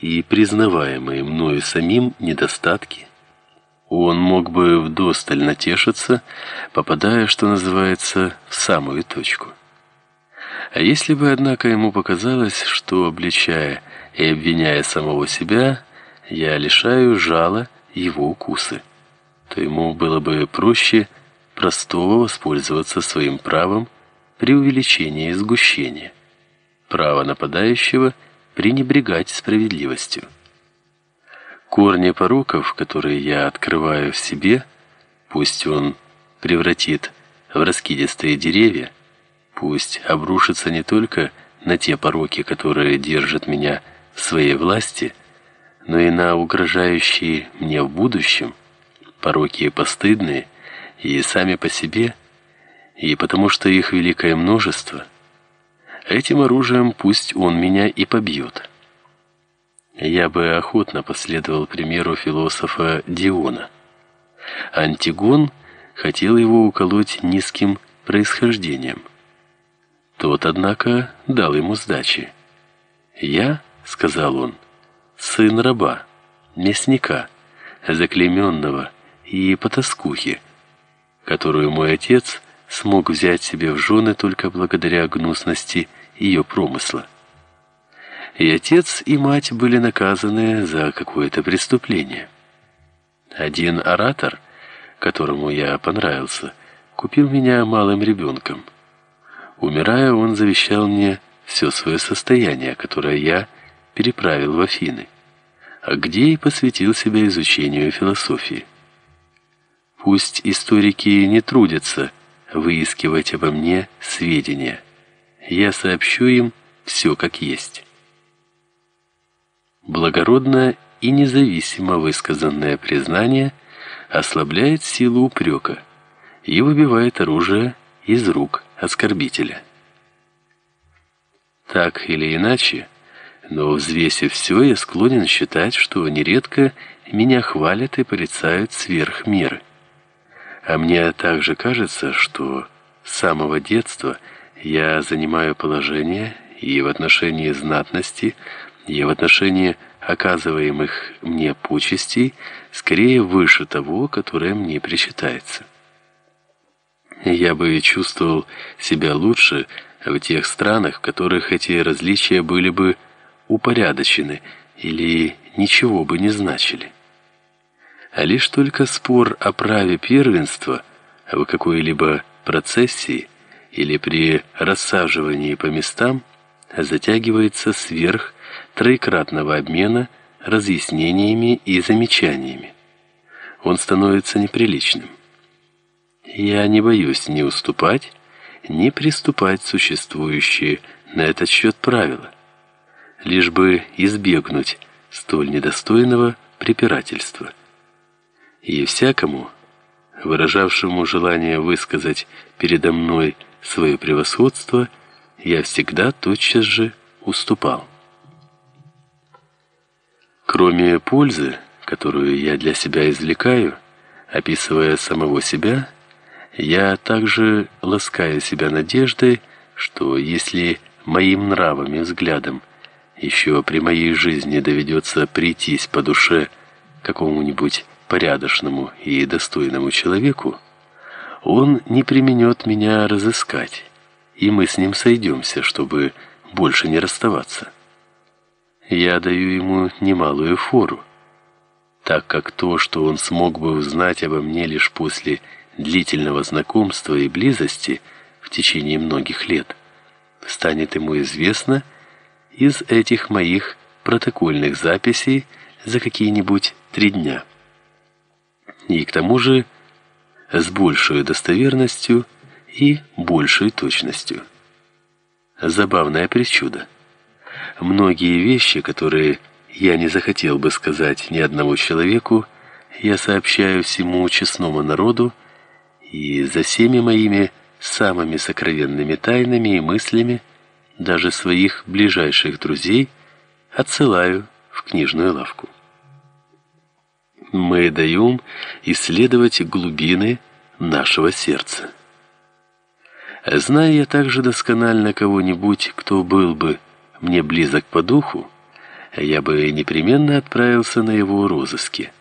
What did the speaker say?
и признаваемые мною самим недостатки, он мог бы вдосталь натешиться, попадая, что называется, в самую точку. А если бы, однако, ему показалось, что, обличая и обвиняя самого себя, я лишаю жала его укусы, то ему было бы проще простого воспользоваться своим правом при увеличении сгущения, право нападающего пренебрегать справедливостью. Корни пороков, которые я открываю в себе, пусть он превратит в раскидистые деревья, пусть обрушится не только на те пороки, которые держат меня в своей власти, но и на угрожающие мне в будущем, пороки постыдные и сами по себе, и потому что их великое множество, этим оружием пусть он меня и побьет. Я бы охотно последовал примеру философа Диона. Антигон хотел его уколоть низким происхождением. Тот, однако, дал ему сдачи. «Я, — сказал он, — сын раба, мясника, заклейменного и потаскухи, которую мой отец смог взять себе в жены только благодаря гнусности ее промысла и отец, и мать были наказаны за какое-то преступление. Один оратор, которому я понравился, купил меня малым ребенком. Умирая, он завещал мне все свое состояние, которое я переправил в Афины, а где и посвятил себя изучению философии. Пусть историки не трудятся выискивать обо мне сведения. Я сообщу им все как есть благородно и независимо высказанное признание ослабляет силу упрека и выбивает оружие из рук оскорбителя. Так или иначе, но взвесив все, я склонен считать, что нередко меня хвалят и порицают сверх меры. А мне также кажется, что с самого детства я занимаю положение и в отношении знатности, и в отношении оказываемых мне почестей скорее выше того, которое мне причитается. Я бы чувствовал себя лучше в тех странах, в которых эти различия были бы упорядочены или ничего бы не значили. А лишь только спор о праве первенства в какой-либо процессии или при рассаживании по местам затягивается сверх троекратного обмена разъяснениями и замечаниями. Он становится неприличным. Я не боюсь ни уступать, ни приступать существующие на этот счет правила, лишь бы избегнуть столь недостойного препирательства. И всякому, выражавшему желание высказать передо мной свое превосходство, я всегда тотчас же уступал. Кроме пользы, которую я для себя извлекаю, описывая самого себя, я также ласкаю себя надеждой, что если моим нравам и взглядам еще при моей жизни доведется прийтись по душе какому-нибудь порядочному и достойному человеку, он не применет меня разыскать, и мы с ним сойдемся, чтобы больше не расставаться я даю ему немалую фору, так как то, что он смог бы узнать обо мне лишь после длительного знакомства и близости в течение многих лет, станет ему известно из этих моих протокольных записей за какие-нибудь три дня. И к тому же с большей достоверностью и большей точностью. Забавная причуда многие вещи, которые я не захотел бы сказать ни одному человеку, я сообщаю всему честному народу, и за всеми моими самыми сокровенными тайнами и мыслями даже своих ближайших друзей отсылаю в книжную лавку. Мы даем исследовать глубины нашего сердца. Зная я также досконально кого-нибудь, кто был бы мне близок по духу, я бы непременно отправился на его розыски.